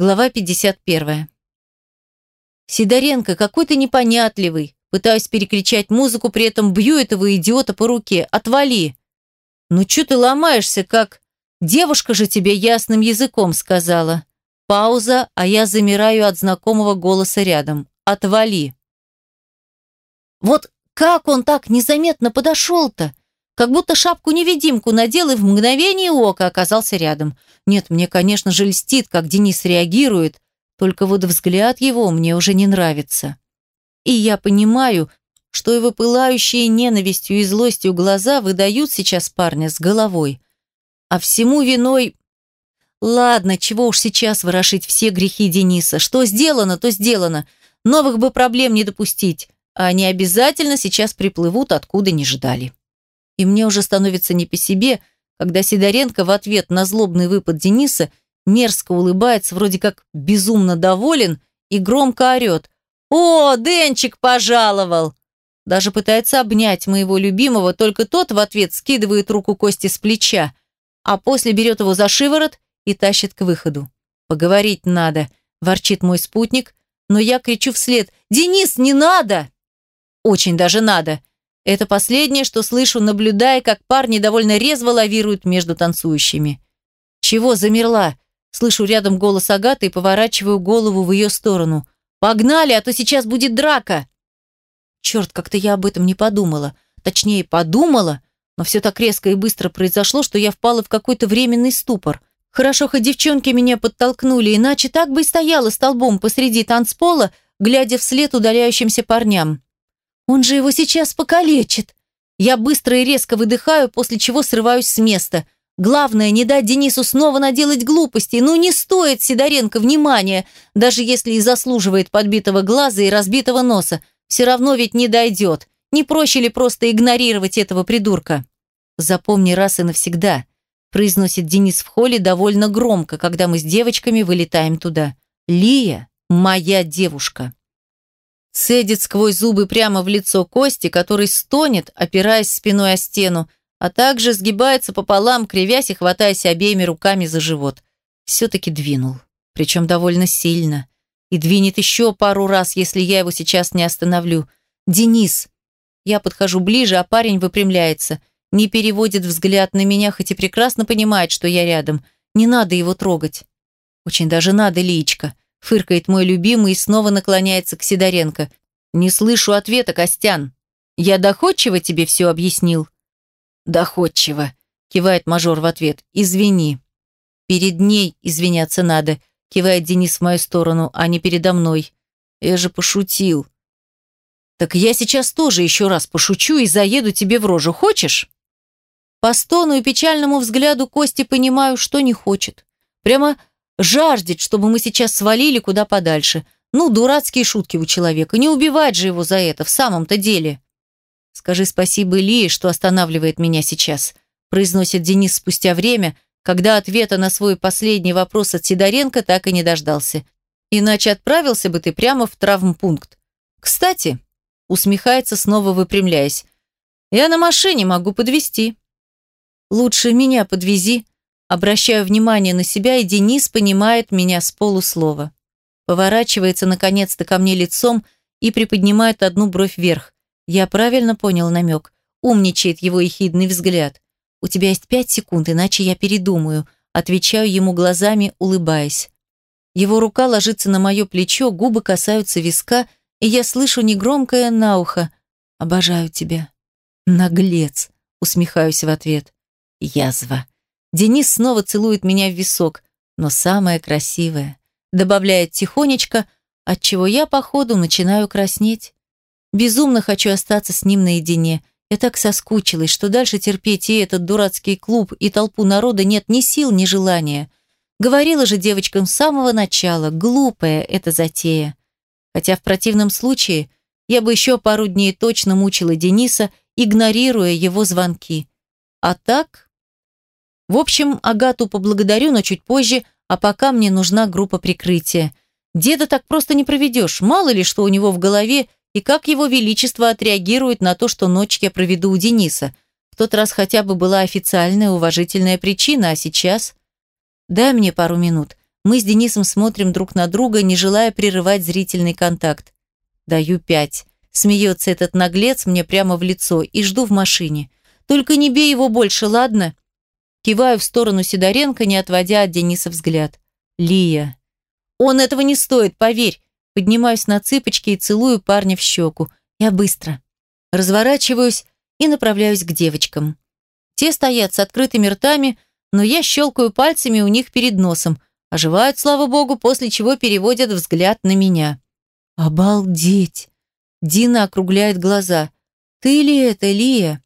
Глава 51. Сидоренко, какой ты непонятливый. Пытаюсь перекричать музыку, при этом бью этого идиота по руке. Отвали. Ну чё ты ломаешься, как... Девушка же тебе ясным языком сказала. Пауза, а я замираю от знакомого голоса рядом. Отвали. Вот как он так незаметно подошел-то? Как будто шапку-невидимку надел и в мгновение ока оказался рядом. Нет, мне, конечно же, льстит, как Денис реагирует, только вот взгляд его мне уже не нравится. И я понимаю, что его пылающие ненавистью и злостью глаза выдают сейчас парня с головой. А всему виной... Ладно, чего уж сейчас ворошить все грехи Дениса. Что сделано, то сделано. Новых бы проблем не допустить. А они обязательно сейчас приплывут, откуда не ждали. И мне уже становится не по себе, когда Сидоренко в ответ на злобный выпад Дениса мерзко улыбается, вроде как безумно доволен и громко орет. «О, Денчик пожаловал!» Даже пытается обнять моего любимого, только тот в ответ скидывает руку Кости с плеча, а после берет его за шиворот и тащит к выходу. «Поговорить надо», – ворчит мой спутник, но я кричу вслед «Денис, не надо!» «Очень даже надо!» Это последнее, что слышу, наблюдая, как парни довольно резво лавируют между танцующими. «Чего замерла?» Слышу рядом голос Агаты и поворачиваю голову в ее сторону. «Погнали, а то сейчас будет драка!» Черт, как-то я об этом не подумала. Точнее, подумала, но все так резко и быстро произошло, что я впала в какой-то временный ступор. Хорошо, хоть девчонки меня подтолкнули, иначе так бы и стояла столбом посреди танцпола, глядя вслед удаляющимся парням. Он же его сейчас покалечит. Я быстро и резко выдыхаю, после чего срываюсь с места. Главное, не дать Денису снова наделать глупостей. Ну, не стоит Сидоренко внимания, даже если и заслуживает подбитого глаза и разбитого носа. Все равно ведь не дойдет. Не проще ли просто игнорировать этого придурка? Запомни раз и навсегда, произносит Денис в холле довольно громко, когда мы с девочками вылетаем туда. Лия – моя девушка. Цедит сквозь зубы прямо в лицо Кости, который стонет, опираясь спиной о стену, а также сгибается пополам, кривясь и хватаясь обеими руками за живот. Все-таки двинул. Причем довольно сильно. И двинет еще пару раз, если я его сейчас не остановлю. «Денис!» Я подхожу ближе, а парень выпрямляется. Не переводит взгляд на меня, хоть и прекрасно понимает, что я рядом. Не надо его трогать. Очень даже надо, Личка. Фыркает мой любимый и снова наклоняется к Сидоренко. «Не слышу ответа, Костян. Я доходчиво тебе все объяснил?» «Доходчиво», – кивает мажор в ответ. «Извини». «Перед ней извиняться надо», – кивает Денис в мою сторону, а не передо мной. «Я же пошутил». «Так я сейчас тоже еще раз пошучу и заеду тебе в рожу. Хочешь?» По стону и печальному взгляду Кости понимаю, что не хочет. Прямо Жаждет, чтобы мы сейчас свалили куда подальше. Ну, дурацкие шутки у человека. Не убивать же его за это, в самом-то деле. Скажи спасибо Илье, что останавливает меня сейчас, произносит Денис спустя время, когда ответа на свой последний вопрос от Сидоренко так и не дождался. Иначе отправился бы ты прямо в травмпункт. Кстати, усмехается, снова выпрямляясь. Я на машине могу подвезти. Лучше меня подвези, Обращаю внимание на себя, и Денис понимает меня с полуслова. Поворачивается наконец-то ко мне лицом и приподнимает одну бровь вверх. Я правильно понял намек. Умничает его ехидный взгляд. «У тебя есть пять секунд, иначе я передумаю», отвечаю ему глазами, улыбаясь. Его рука ложится на мое плечо, губы касаются виска, и я слышу негромкое на ухо «Обожаю тебя». «Наглец», усмехаюсь в ответ. «Язва». Денис снова целует меня в висок, но самое красивое. Добавляет тихонечко, отчего я, походу, начинаю краснеть. Безумно хочу остаться с ним наедине. Я так соскучилась, что дальше терпеть и этот дурацкий клуб, и толпу народа нет ни сил, ни желания. Говорила же девочкам с самого начала, глупая эта затея. Хотя в противном случае я бы еще пару дней точно мучила Дениса, игнорируя его звонки. А так в общем, Агату поблагодарю, но чуть позже, а пока мне нужна группа прикрытия. Деда так просто не проведешь, мало ли что у него в голове и как его величество отреагирует на то, что ночь я проведу у Дениса. В тот раз хотя бы была официальная уважительная причина, а сейчас... Дай мне пару минут. Мы с Денисом смотрим друг на друга, не желая прерывать зрительный контакт. Даю пять. Смеется этот наглец мне прямо в лицо и жду в машине. Только не бей его больше, ладно? Киваю в сторону Сидоренко, не отводя от Дениса взгляд. Лия. Он этого не стоит, поверь. Поднимаюсь на цыпочки и целую парня в щеку. Я быстро. Разворачиваюсь и направляюсь к девочкам. Те стоят с открытыми ртами, но я щелкаю пальцами у них перед носом. Оживают, слава богу, после чего переводят взгляд на меня. «Обалдеть!» Дина округляет глаза. «Ты ли это, Лия?»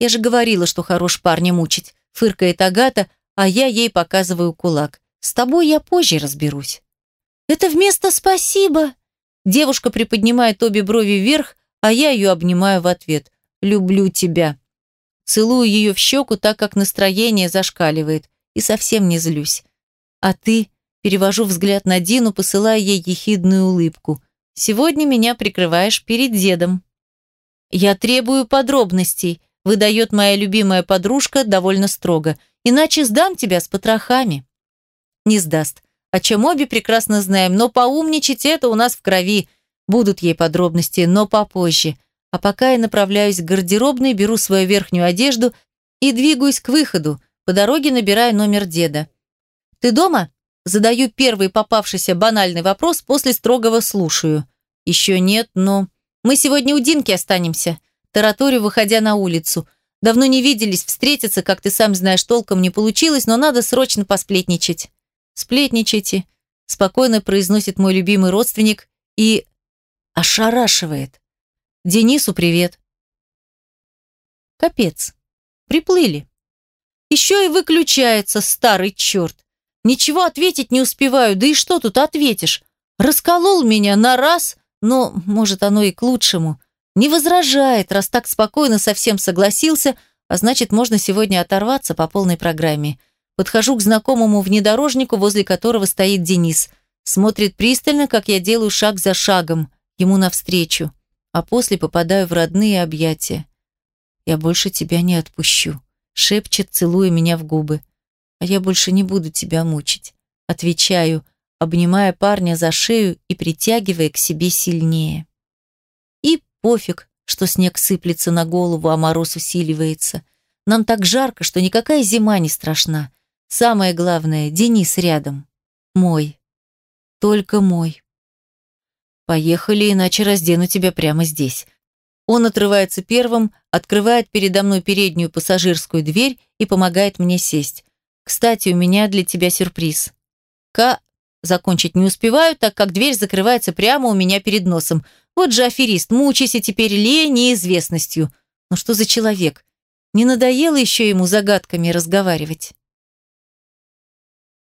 «Я же говорила, что хорош парня мучить», фыркает Агата, а я ей показываю кулак. «С тобой я позже разберусь». «Это вместо спасибо!» Девушка приподнимает обе брови вверх, а я ее обнимаю в ответ. «Люблю тебя». Целую ее в щеку, так как настроение зашкаливает. И совсем не злюсь. А ты? Перевожу взгляд на Дину, посылая ей ехидную улыбку. Сегодня меня прикрываешь перед дедом. Я требую подробностей, выдает моя любимая подружка довольно строго. Иначе сдам тебя с потрохами. Не сдаст. О чем обе прекрасно знаем, но поумничать это у нас в крови. Будут ей подробности, но попозже. А пока я направляюсь к гардеробной, беру свою верхнюю одежду и двигаюсь к выходу. По дороге набираю номер деда. «Ты дома?» Задаю первый попавшийся банальный вопрос, после строгого слушаю. «Еще нет, но...» «Мы сегодня у Динки останемся», тараторю, выходя на улицу. «Давно не виделись, встретиться, как ты сам знаешь, толком не получилось, но надо срочно посплетничать». «Сплетничайте», – спокойно произносит мой любимый родственник и ошарашивает. «Денису привет». Капец. Приплыли. Еще и выключается старый черт. Ничего ответить не успеваю, да и что тут ответишь? Расколол меня на раз, но, может, оно и к лучшему. Не возражает, раз так спокойно совсем согласился, а значит, можно сегодня оторваться по полной программе. Подхожу к знакомому внедорожнику, возле которого стоит Денис. Смотрит пристально, как я делаю шаг за шагом, ему навстречу, а после попадаю в родные объятия. «Я больше тебя не отпущу», — шепчет, целуя меня в губы а я больше не буду тебя мучить. Отвечаю, обнимая парня за шею и притягивая к себе сильнее. Пофиг, что снег сыплется на голову, а мороз усиливается. Нам так жарко, что никакая зима не страшна. Самое главное, Денис рядом. Мой. Только мой. Поехали, иначе раздену тебя прямо здесь. Он отрывается первым, открывает передо мной переднюю пассажирскую дверь и помогает мне сесть. Кстати, у меня для тебя сюрприз. К... Закончить не успеваю, так как дверь закрывается прямо у меня перед носом. Вот же аферист, мучайся теперь лень неизвестностью. Ну что за человек? Не надоело еще ему загадками разговаривать?